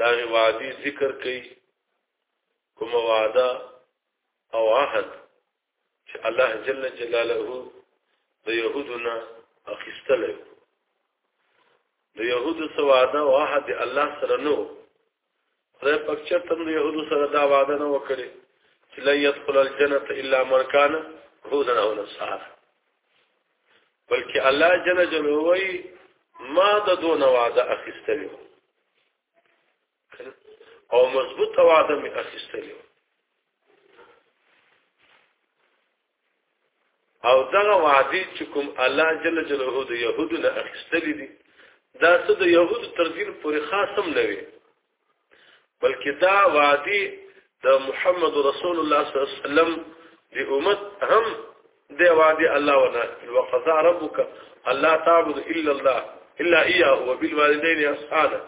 دا وعده ذکر کوي کوم وعده او عهد چې الله جل جلاله د يهودنا اخیستل د يهودو سواده او عهد الله سره نو خدای پاک چرته د يهودو سره دا وعده نه وکړي چې لا يدخل الجنه الا من كان هودا او نصارا بلکې الله جل جلاله وایي ما د دون وعده اخیستلی او مضبوط وعده می اخیستلی او دغه وعده چې کوم الله جل جلاله د يهودو نه اخیستلې دي دا څه د يهودو تر دین پورې خاصم نه وي بلکې دا وعده د محمد رسول الله صلی الله علیه وسلم د امت هم د وعده الله ونا وقضى ربك الا تعبد الا الله الا اياه وبالوالدين احسانا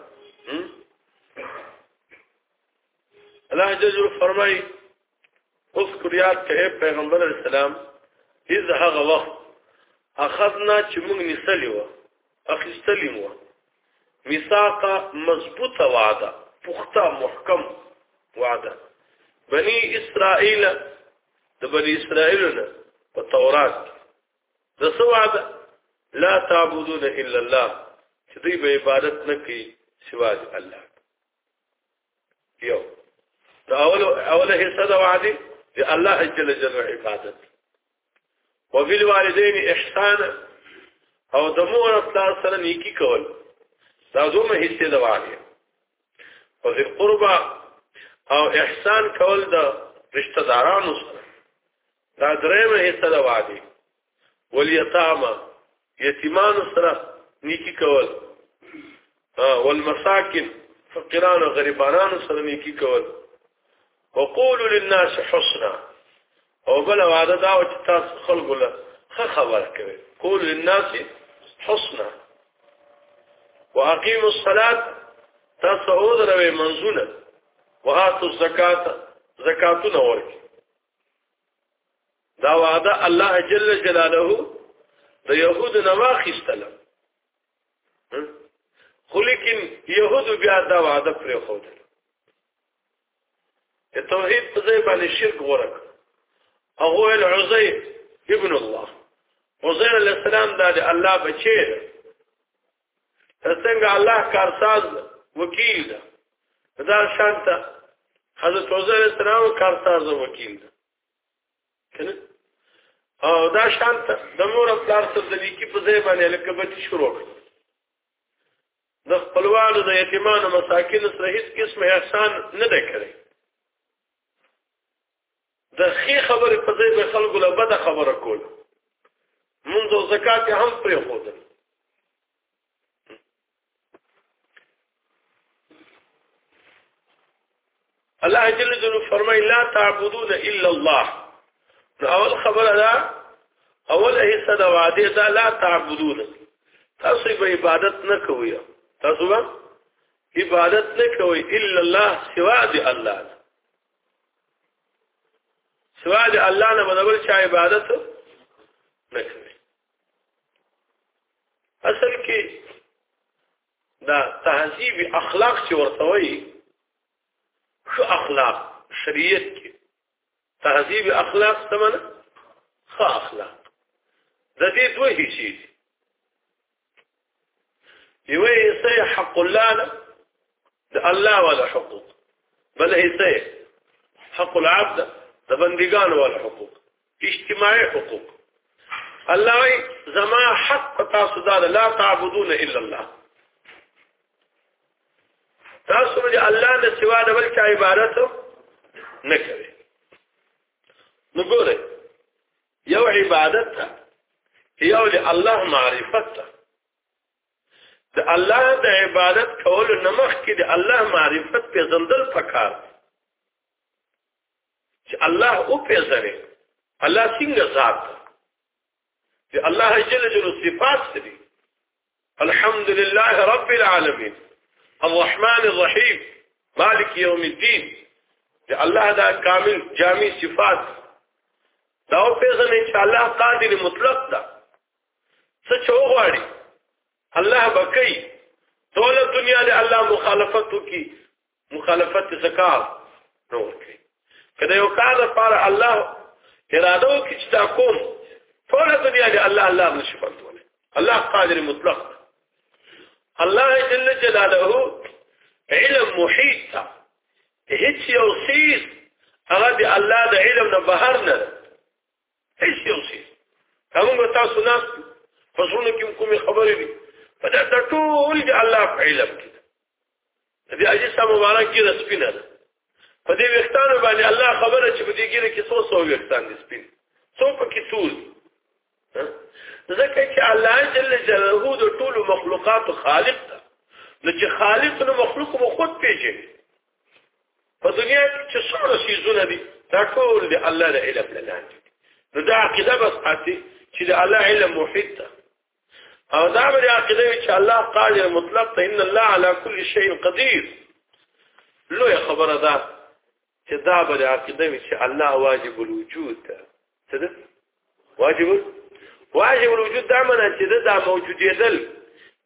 الله جل جلاله فرمایي اوس کریات ته پیغمبر اسلام اذ هغه وخت اخذنا چې موږ نسلی و اخیستلی مو میثاقه مضبوطه وعده پخته محکم وعده بنی اسرائیل د بنی اسرائیل نه په تورات د څه وعده لا تعبدون الا الله چې دوی به عبادت نه کوي سوا الله یو دا اول اوله حصہ دا وعده دی الله جل جلاله عبادت او بل والدین احسان او د مور استاد سره نیکی کول دا دومره حصہ دا وعده او ذل قربا او احسان کول دا رشتہ دارانو سره دا درېمه حصہ د وعده ولیتاما یتیمان سره نیکی کول والمساکن فقیران او غریبانو سره نیکی کول وقول للناس حسنا او بل وعده دا او چې تاسو خلکو له خه خبر کوي قول للناس حسنا واقيموا الصلاه تاسو او دروي منزونه وهاتوا الزکات زکاتونه ورکړي دا وعده الله جل جلاله د يهود نه واخیستله خو لیکن يهود بیا دا وعده پرې خوده د توحید په ځای باندې شرک ورک هغه ال عزیر ابن الله عزیر علیہ السلام دا د الله بچی څنګه الله کارساز وکیل ده دا شانته حضرت عزیر اسلام کارساز وکیل ده کنه او دا شانته د مور خپل سره د لیکي په ځای باندې لکه بچی شروع کړ د خپلوانو د یتیمانو مساکین سره هیڅ قسم احسان نه ده کړی د خې خبرې په ځای به خلکو له بده خبره کول مونږ او زکات هم پرې خودل الله جل جلاله فرمای لا تعبدون الا الله نو اول خبره دا اول هیڅ دا وعده دا لا تعبدون تاسو به عبادت نه کوئ تاسو به عبادت نه کوئ الا الله سوا دی الله سوا د الله نه بدبل چا عبادت نه کوي اصل کې دا تهذیب اخلاق چې ورته وایي خو اخلاق شریعت کې تهذیب اخلاق څه معنی خو اخلاق د دې دوه هیڅ یو حصہ حق الله ده د الله ولا حقوق بل حصہ حق العبد د بندگان ولا حقوق اجتماعي حقوق الله وي زما حق تاسو دا لا تعبدون الا الله تاسو د الله نه سوا د بل عبادت نه کوي نو ګوره یو عبادت ته یو د الله معرفت ته د الله د عبادت کول نمخ کې د الله معرفت په زندل پکار چې الله او په ځره الله څنګه ذات دی الله جل جلاله صفات دي الحمد لله رب العالمين الرحمن الرحيم مالك يوم الدين يا الله دا كامل جامع صفات دا او پیغام ان شاء الله قادر مطلق دا څه چوغواړي الله بکي ټول دنیا له الله مخالفت کی مخالفت څه کار نه ورکړي کله یو کار لپاره الله اراده وکړي چې دا کوم فورا ته بیا دی الله الله نشي بندونه الله قادر مطلق الله جل جلاله علم محیط هیڅ یو سیز هغه دی الله د علم نه بهر نه هیڅ یو سیز هغه تاسو نه پسونه کوم کومې خبرې دي په دا ټول دی الله په علم کې دې عجیز سم مبارک ګیره سپینه ده په دې وختانو باندې الله خبره چې په دې ګیره کې څو څو وختان دي سپین څو پکې تور ځکه چې الله جل جلاله د ټول مخلوقات خالق ده نو چې خالق نو مخلوق مو خود پیژني په دنیا کې چې څومره سيزونه دي دا ټول د الله د علم لاندې نو دا عقیده بس اتی چې د الله علم محیط ده او دا به عقیده چې الله قادر مطلق ته ان الله على كل شيء قدير لو يا خبر ده چې دا به عقیده چې الله واجب الوجود ده څه ده واجب واجب الوجود دا معنی چې دا موجودیدل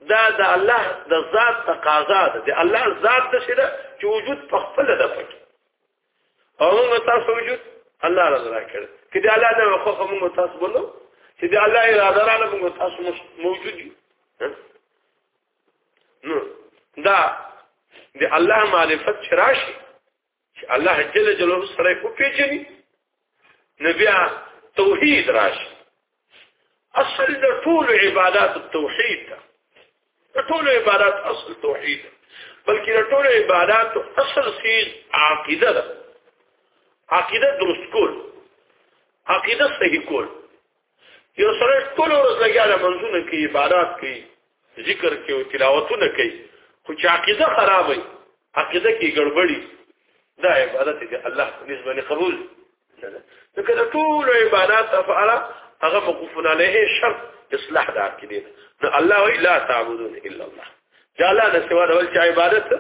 دا د الله د ذات تقاضا ده د الله ذات څه ده چې وجود په خپل ده پکې او موږ تاسو وجود الله رضا راکړ کې دی الله نه خو خو موږ تاسو بولو چې دی الله اراده را نه موږ تاسو موجود یو نو دا دی الله معرفت چراشي چې الله جل جلاله سره کو پیژني نبیا توحید راشي اصل د ټول عبادت توحید ده د ټول عبادت اصل توحید ده بلکې د ټول عبادت اصل سي عقیده ده عقیده درست کول عقیده صحیح کول یو سره ټول ورځ لګیا د منځونه کې عبادت کوي ذکر کوي او تلاوتونه کوي خو چې عقیده خراب وي عقیده کې ګډوډي دا عبادت دې الله نسبت نه قبول ځکه د ټول عبادت افعال هغه موقوفن علیه شرط اصلاح د عقیده نه الله وی لا تعبدون الا الله جالا نه سوا د ول عبادت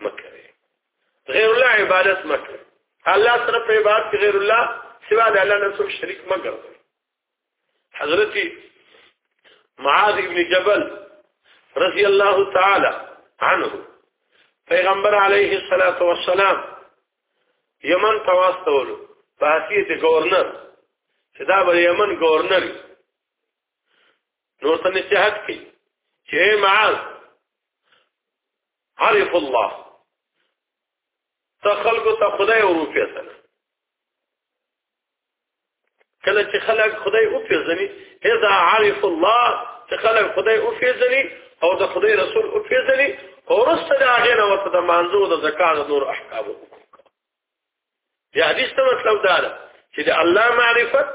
مکه غیر الله عبادت مکه الله سره په عبادت کې غیر الله سوا د الله نه څوک شریک مګر حضرت معاذ ابن جبل رضی الله تعالی عنه پیغمبر علیه الصلاۃ والسلام یمن تواستول په حیثیت گورنر چې دا به یمن گورنر نو ته نصيحت کوي چې معاذ عرف الله ته خلکو ته خدای وروپی سره کله چې خلک خدای او پیژني اذا عرف الله چې خلک خدای او پیژني او د خدای رسول او پیژني او رسته د هغه نه ورته د مانزو د زکات نور احکام وکړي د حدیث ته مطلب دا ده چې د الله معرفت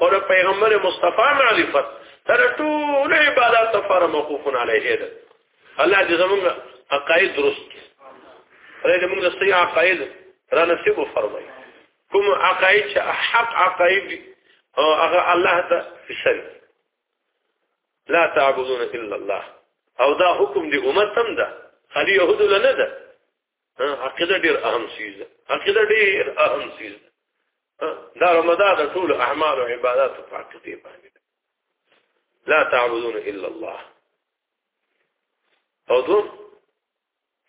او د پیغمبر مصطفی معرفت تر ټولو عبادت لپاره موقوف علیه ده الله دې زمونږ عقاید درست کړي الله دې موږ صحیح عقاید را نصیب وفرمایي کوم عقاید چې حق عقاید دي او هغه الله ته فشل لا تعبدون الا الله او دا حکم دی امت هم ده خلی يهود لنه ده عقیده ډیر اهم چیز ده عقیده ډیر اهم چیز ده دا رمضان د ټول اعمال او عبادت په عقیده باندې لا تعبدون الا الله او دوم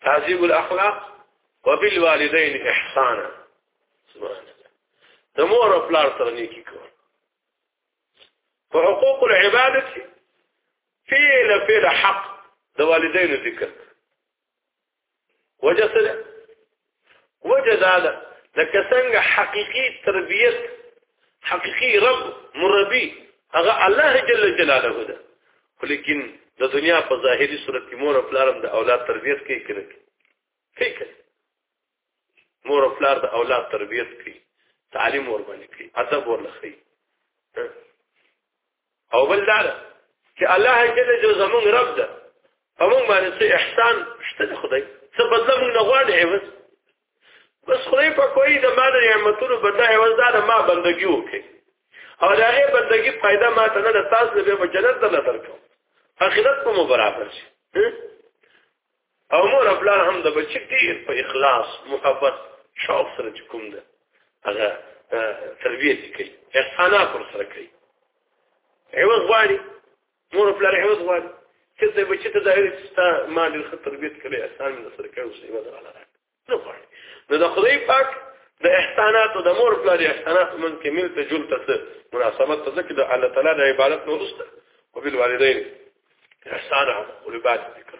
تعذيب الاخلاق وبالوالدين احسانا سبحان الله د مور او پلار سره نیکی کول په حقوق العبادت فعل فعل حق د والدینو ذکر وجه سره وجه دا ده لکه څنګه حقيقي تربيت حقيقي رب مربي هغه الله جل جلاله ده ولیکن د دنیا په ظاهري صورت کې مور او پلارم د اولاد تربيت کوي کړي فکر مور او پلار د اولاد تربيت کوي تعلیم ور باندې کوي ادب ورلخي او بل دا چې الله جل جلاله زمونږ رب ده په موږ باندې څه احسان شته د خدای څه بدله موږ نه غواړي عوض بس خدای په کوی د ما د نعمتونو بدله عوض دا ما بندگی وکړي او دا غي بندگی فائدہ ما ته نه تاسو به په جنت ته درکو اخرت کوم برابر شي او مور خپل هم د بچی ډیر په اخلاص محبت شوق سره کوم ده هغه تربیه کوي احسانات پر سره کوي عوض غواړي مور خپل عوض غواړي چې د بچی ته د اړتیا مال خطر بیت کړي احسان سره کوي څه وځه نه غواړي نو د خدای پاک د احسانات او د مور پلار احسانات من کې مل ته جل ته مناسبت ته ځکه د الله تعالی د عبادت نو رسته او بل والدین احسان او قربات ذکر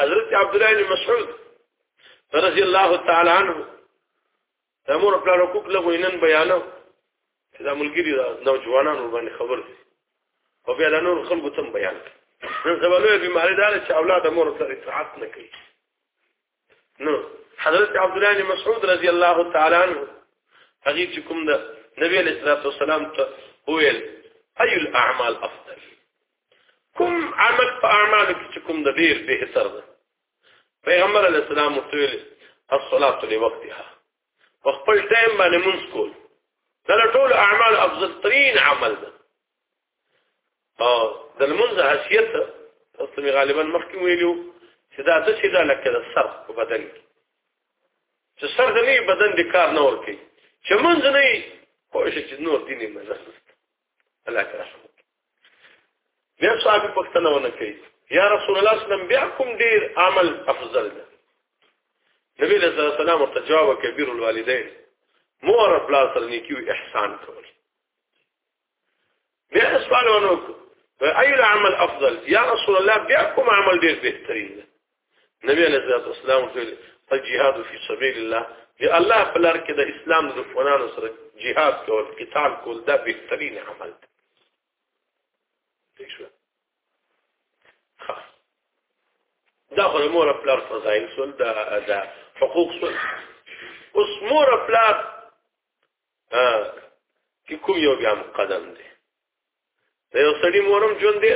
حضرت عبد الله بن مسعود رضی الله تعالی عنه دا مور خپل حقوق له وینن بیانو دا ملګری دا نوجوانانو باندې خبر دي او بیا د نور خلکو تم بیان نن سبا له بیماری دار چې اولاد مور سره اطاعت نه کوي نو حضرت عبد الله بن مسعود رضی الله تعالی عنہ هغه چې کوم د نبی علیہ الصلوۃ والسلام ته ویل اي الاعمال افضل کوم عمل په اعمالو کې کوم د ډیر به اثر ده پیغمبر علی السلام متویل الصلاه لوقتها وخپل ټایم باندې مونږ کول دا ټول اعمال افضل ترين عمل ده او د المنځ حیثیت تاسو می غالبا مخکې ویلو چې دا څه شي دا لکه د سر په بدن کې چې سر د نه بدن د کار نه ورکي چې مونږ نه کوشش چې نور دیني مزه الله تعالی بیا صحابي پښتنه ونه کوي یا رسول الله صلی الله علیه وسلم بیا کوم ډیر عمل افضل ده نبی صلی الله علیه وسلم ورته جواب کبیر الوالدین مور خپل سره نیکیو احسان کول بیا سوال ونه کوي اي العمل افضل يا رسول الله بيحكم عمل دير بهترين نبی علیہ الصلوۃ والسلام ویل الجهاد فی سبیل الله دی الله په لار کې د اسلام د دښمنانو سره جهاد کول قتال کول دا بهترین عمل دی دا خو مور خپل فضایل سول دا دا حقوق سول اوس مور خپل کې کوم یو بیا مقدم دی دا یو سړی مورم ژوند دی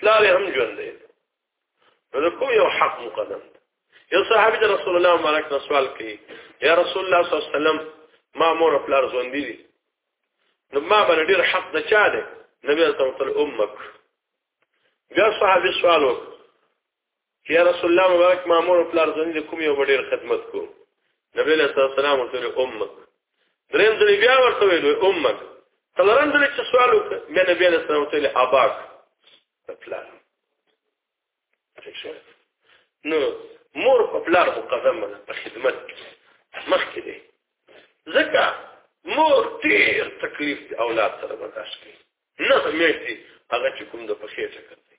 پلار هم ژوند دی نو کوم یو حق مقدم یو صحابي د رسول الله مبارک نه سوال کوي یا رسول الله صلی الله علیه وسلم ما مور پلار ژوند دي نو ما باندې ډیر حق د چا دی نبی صلی الله علیه وسلم امک بیا صحابي سوال وکړ چې یا رسول الله مبارک ما مور او پلار زنی د کوم یو ډیر خدمت کو نبی له سلام ورته امک دریم ځل بیا ورته ویل امک تلرم ځل چې سوال وکړ مې نبی له سلام ورته اباک پلار نو مور په پلار مقدمه ده په خدمت مخکې دی ځکه مور ډیر تکلیف اولاد سره برداشت کوي نه همیشتي هغه چې کوم د پخې ټکر دی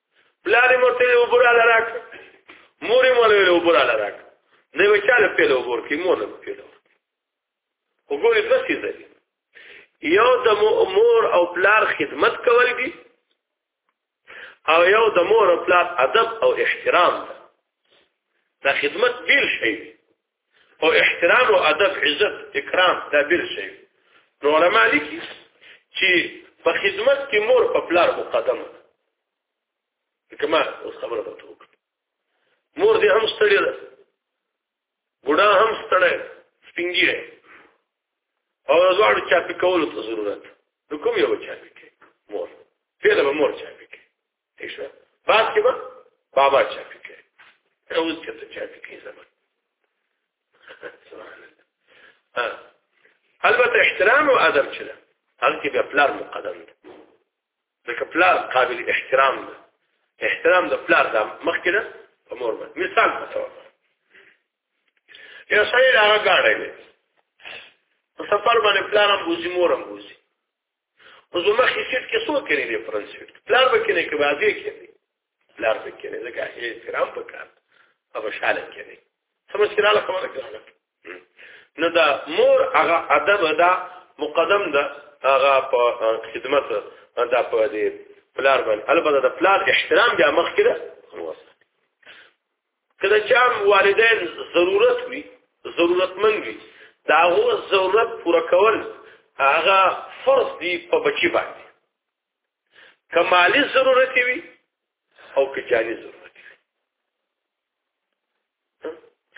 پلار مور ته وبره لراک مور مور له وبره لراک نه وچاله په له وبر کې مور له په له وګورې څه څه دی یو د مور او پلار خدمت کول دي او یو د مور او پلار ادب او احترام ده دا خدمت بیل شي او احترام او ادب عزت اکرام دا بیر شي نو علما لیکي چې په خدمت کې مور په پلار مقدم کما اوس خبره ته وکړه مور دې هم ستړي ده ګډا هم ستړي سپینګي او زوړ چا په کولو ته ضرورت نو کوم یو چا په کې مور پیله به مور چا په کې ایشو بعد کې به بابا چا فکر ته اوس کې ته چا فکر زمون البته احترام او ادب چره هغه کې به پلار مقدم ده ځکه پلار قابل احترام ده احترام د پلار ده مخکې ده په مور باندې مثال په تور یو سړی هغه گاډی دی په سفر باندې پلان هم بوزي مور هم بوزي او زما خیسیت کې څو کې نه فرنس ویټ پلار به کې نه کې بازي کې نه پلار به کې نه ځکه هي احترام وکړ او شاله کې نه سمجھ کې رااله خبره کړه نو دا مور هغه ادب دا مقدم دا هغه په خدمت دا په دې پلار باندې البته دا پلار احترام بیا مخ کې ده کله چې عام والدین ضرورت وي ضرورتمن وي دا هو ضرورت پوره کول هغه فرض دی په بچی باندې کمالی ضرورت وي او که جانی ضرورت وي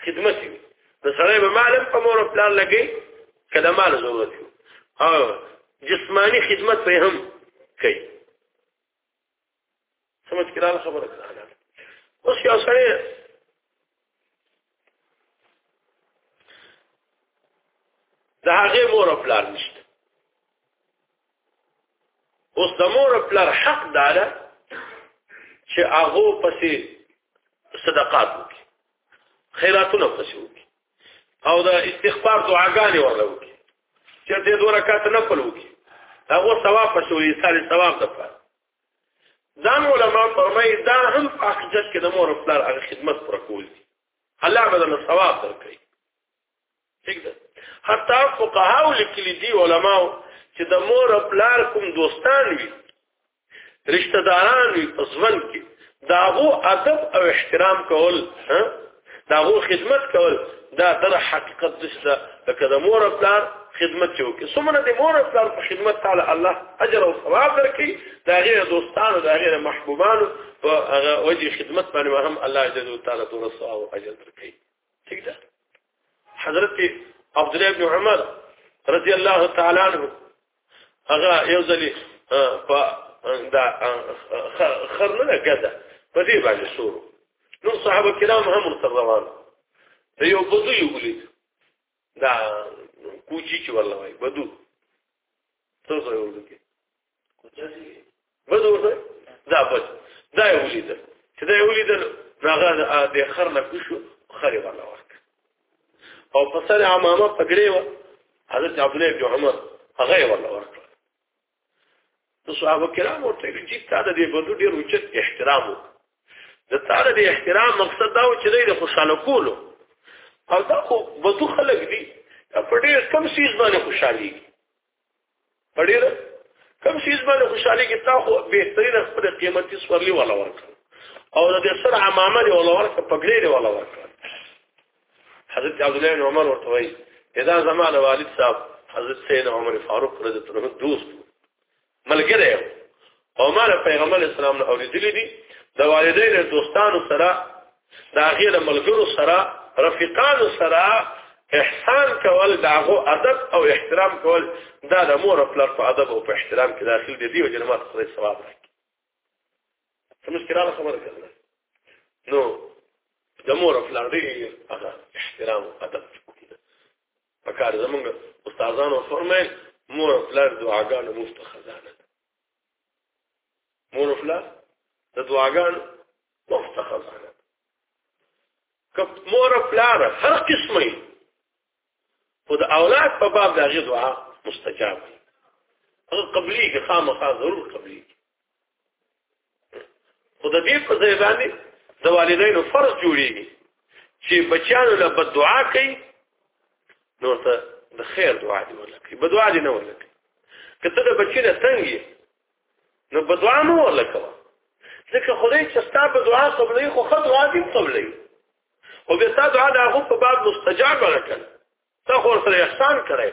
خدمت وي د سړی به معلم په مور پلان لګي کله مال ضرورت وي او جسمانی خدمت به هم کوي سمجھ کې رااله خبره کړه اوس یو سره د هغه مور او پلار نشته اوس د مور او پلار حق داله چې هغه پسې صدقات وکړي خیراتونه پسې وکړي او د استغفار دعاګانې ورلوي چې دې دوه رکعات نه پلو کې هغه ثواب بشوي ساري ثواب ده پاره ځان علما فرمایي دا هم په حقیقت کې د مور خپل هغه خدمت پر کول دي الله به له ثواب درکړي ٹھیک ده حتی فقها او لیکلي دي علما چې د مور خپل کوم دوستان وي رشتہ داران وي په ژوند کې داغو ادب او احترام کول ها داغو خدمت کول دا در حقیقت دشته لکه د مور او پلار خدمت چې وکړي څومره د مور او پلار په خدمت تعالی الله اجر او ثواب درکړي دا غیر دوستانو دا غیر محبوبانو په هغه وجه خدمت باندې هم الله جل وعلا تعالی تور ثواب او اجر درکړي ٹھیک ده حضرت عبد الله بن عمر رضی الله تعالی عنہ هغه یو ځلی په دا خرنه کده په دې باندې شروع نو صحابه کرام هم ورته روان دی یو بدو یو ولید دا کوچی چې والله وای بدو څه څه یو ولید بد ورته دا بد دا یو لیدل چې دا یو لیدل هغه د خر نه کوشو خرې ولا ورک او په سره امامه پګړې و حضرت عبد الله بن عمر هغه ولا ورک نو صحابه کرام ورته چې تا د دې بندو ډیر اوچت احترام وکړ د تعالی د احترام مقصد دا و چې د خوشاله کولو او دا خو بده خلک دي په ډیر کم سیز باندې خوشحالي پړیر کم شیز باندې خوشحالي کې تا خو بهترین خپل قیمتي سورلی ولا ورکړ او د سر عمامه دی ولا ورکړ پګړې دی ولا ورکړ حضرت عبد الله بن عمر ورته وایي اذا زمان والد صاحب حضرت سید عمر فاروق رضی الله عنه دوست ملګری او ما له پیغمبر اسلام نه اوریدلې دي د والدینو دوستانو سره د هغه د ملګرو سره رفیقانو سره احسان کول داغو ادب او احترام کول دا د مور خپل په ادب او په احترام کې داخل دي دی او جنمات خدای ثواب راکړي سمجھ کړه خبره کړل نو د مور خپل دی هغه احترام او ادب پکار زمونږ استادانو فرمایل مور خپل دعاګانو مفت خزانه مور او پلار د دعاګانو مفته خزانه که مور او پلار هر قسمه خو د اولاد په باب د هغې دعا مستجاب وي هغه قبلي کې خامخا ضرور قبلي خو د دې په ځای باندې د والدینو فرض جوړیږي چې بچیانو له بد دعا کوي نو ته د خیر دعا دی ولکې بد دعا دی نه ولکې کته د بچی نه څنګه نو بد دعا نه ولکې ځکه خدای چې ستاسو په دعا قبلې خو خد غادي قبلې او به ستاسو دعا د هغه په باب مستجاب راکړ تا خو سره احسان کړی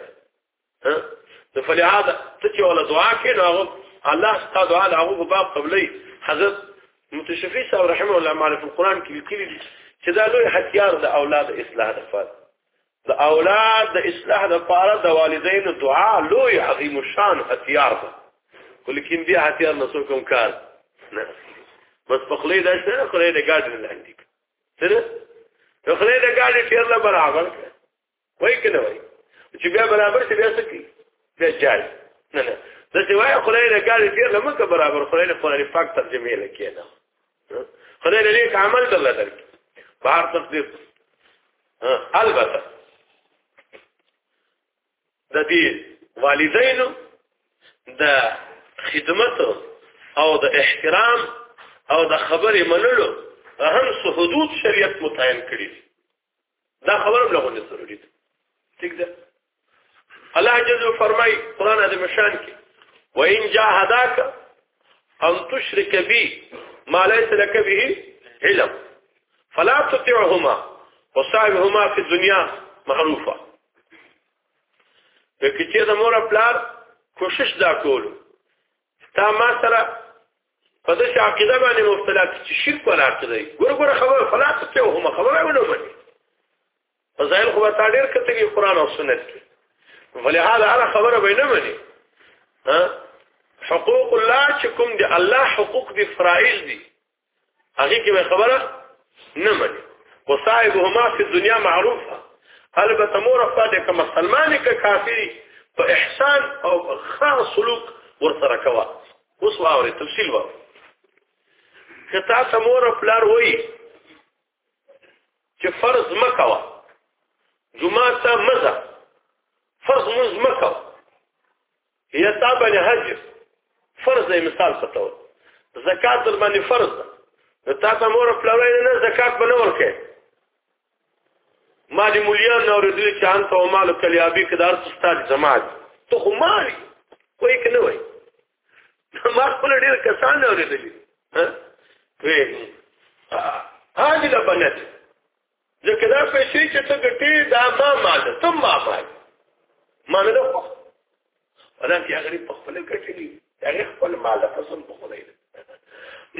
نو فلهذا ته چې ولا دعا کې نو الله ستاسو دعا له هغه باب قبلې حضرت متشفی صاحب رحمه الله معرفت القرآن کې لیکلي دي چې دا لوی هتیار د اولاد اصلاح لپاره د اولاد د اصلاح لپاره د والدینو دعا لوی عظیم الشان هتیار ده ولیکن بیا هتیار نه څوک هم کار نه بس په خلې دا څه خلې د ګاډي لاندې سره خلې د ګاډي ټیر لا برابر کړ وای کنه وای چې بیا برابر شي بیا سکی بیا جال نه نه د سوای خدای له ګاډي تیر نه مکه برابر خدای له قرآن پاک ترجمه لکې نه خدای له لیک عمل دل درک بهر تقدیر البته د دې والدینو د خدمت او د احترام او د خبرې منلو هم څه حدود شریعت متعین کړی دا خبره هم لغونه ضروري ده ٹھیک ده الله جل فرمای قران عظیم شان کې وان جاهداک ان تشرك بي ما ليس لك به علم فلا تطعهما وصاحبهما في الدنيا معروفه که چې د مور خپل کوشش دا کول تا ما سره په دې عقیده باندې مبتلا چې شرک ولا عقیده ګور ګور خبره فلسفه ته هم خبره ونه مني فضائل خو ته ډېر کتلی قران او سنت کې ولهدا هر خبره به نه مني ها حقوق الله چې کوم دي الله حقوق دي فرائض دي هغه کې خبره نه مني وصائبهما في الدنيا معروفه البته مور افاده کوم مسلمان کې کافری په احسان او خاص سلوک ورسره کوي اوس واوري تفصیل واوري که تاسو مور او پلار وای چې فرض مکوا جمعه ته مزه فرض مز مکوا یا تا باندې حج فرض دی مثال ستو زکات در باندې فرض ده نو تاسو مور او پلار نه زکات بنور کې ما دې مولیا نو ورته چې انت او مال کلیابی کدار ستاد جماعت ته خو مالي وای کنه وای ما خپل ډیر کسان نه ورته ها وی هاجی لا بنت ځکه دا پیسې چې ته ګټې دا ما مال ته ما مال مانه ولا چې غریب په خپل کټلی هغه خپل مال قسم په خدای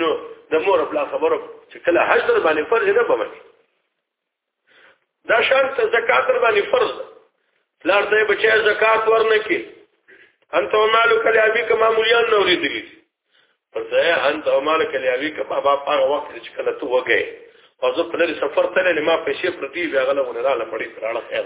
نو د مور خپل خبرو چې کله حج در باندې فرض نه بمني دا شرط زکات در باندې فرض لار ته بچي زکات ورنه کې انت او مالو کله ابي کما مليان نو لري پر ځای انت او مالو کله ابي کما با په وخت چې کله تو وګي او زه په لري سفر ته نه ما پیسې پرتی بیا غلونه را لمړی کړه خیر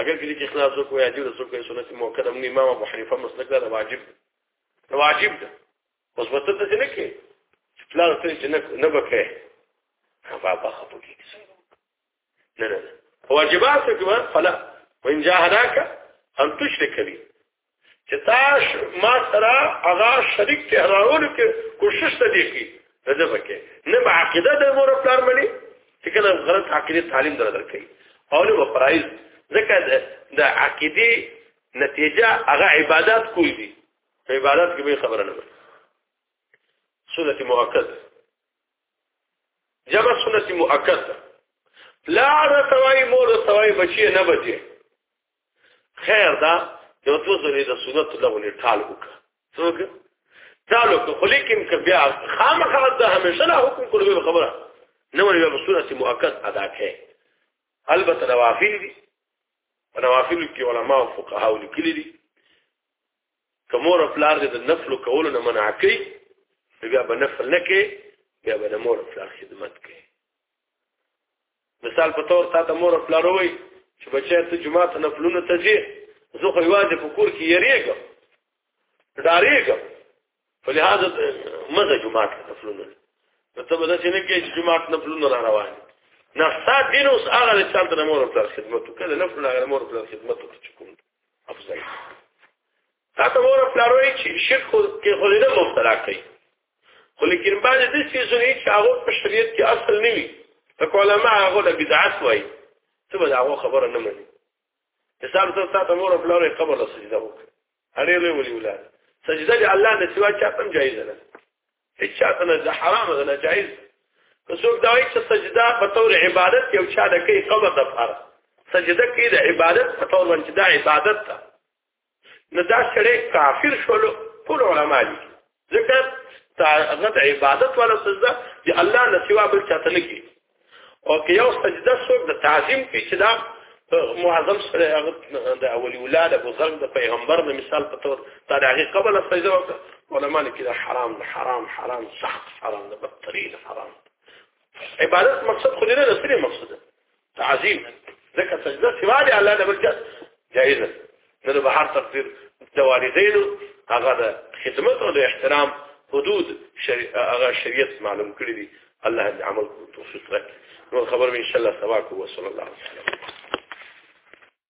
اگر کله کې اخلاص وکړو یا دې رسول کې سنت موکده موږ امام ابو حنیفه مسلک دا واجب دا واجب ده اوس وته ته نه کې پلان ته چې نه نه بکې هغه په خپل کې نه نه واجبات کې فلا وان جاهداك ان تشرك بي چې تاش ما سره هغه شریک ته راولو کې کوشش ته دی کی رده پکې نه به عقیده د مور پلار مني چې کله غلط عقیده تعلیم در درکې او نه پرایز ځکه د عقیده نتیجه هغه عبادت کوی دي عبادت کې به خبره نه وي سنت مؤکد جمع سنت مؤکد پلار توای مور توای بچی نه بچی خیر دا یو څو ځلې د سنت له ولې ټال وکړه څوک ټال وکړه خو لیکن که بیا خامخا د همیشه نه حکم کولو خبره نه ولې به سنت مؤکد ادا کړي البته نوافل دي نوافل کې علما او فقها لیکلي دي کومور پلار دې د نفل کولو نه منع کوي بیا به نفل نه کوي بیا به د مور پلار خدمت کوي مثال په تور تا ته مور پلار وای چې بچی ته جمعه ته نفلونه ته ځي زه خو یوازې په کور کې یریږم ډاریږم په لحاظ مزه جمعه ته نفلونه نو ته به داسې نه کې چې جمعه ته نفلونه را روان نه ستا دین اوس هغه د چانت نه مور پلار خدمت وکړه نفل هغه مور پلار خدمت وکړه چې کوم افضل تا ته مور پلار وایي چې شرک کې خو دې نه مبتلا کوي خو لیکن بعد دې سيزونې چې هغه په شریعت کې اصل نه وي لکه علما هغه د بدعت وایي څه به هغه خبره نه مني مثال ته تاسو مور په لوري قبر له سجده وکړه هرې له ولي ولاد سجده دې الله نه سوا چا تم جایز نه هیڅ چا ته نه حرام ده نه جایز څوک دا وایي چې سجده په تور عبادت یو چا د کوي قبر د فرض سجده کې د عبادت په تور باندې دا عبادت ده نو دا سړی کافر شول ټول علما دي ځکه هغه عبادت ولا سجده چې الله نه سوا بل چاته نه کوي او که یو سجده څوک د تعظیم کوي چې دا معظم سره هغه د اولی اولاد ابو ذر د پیغمبر د مثال په تور دا هغه قبل سجده وکړه علما نه کړه حرام حرام حرام سخت حرام د بدترین حرام عبادت مقصد خو دې نه سره مقصد تعظیم ځکه سجده سوا دی الله نه بل چا جایز ده نو بهر تقدیر د والدینو هغه د خدمت او د احترام حدود هغه شریعت معلوم کړی دی الله دې عمل توفیق راکړي نو خبر به ان شاء الله سبا کو صلی الله علیه وسلم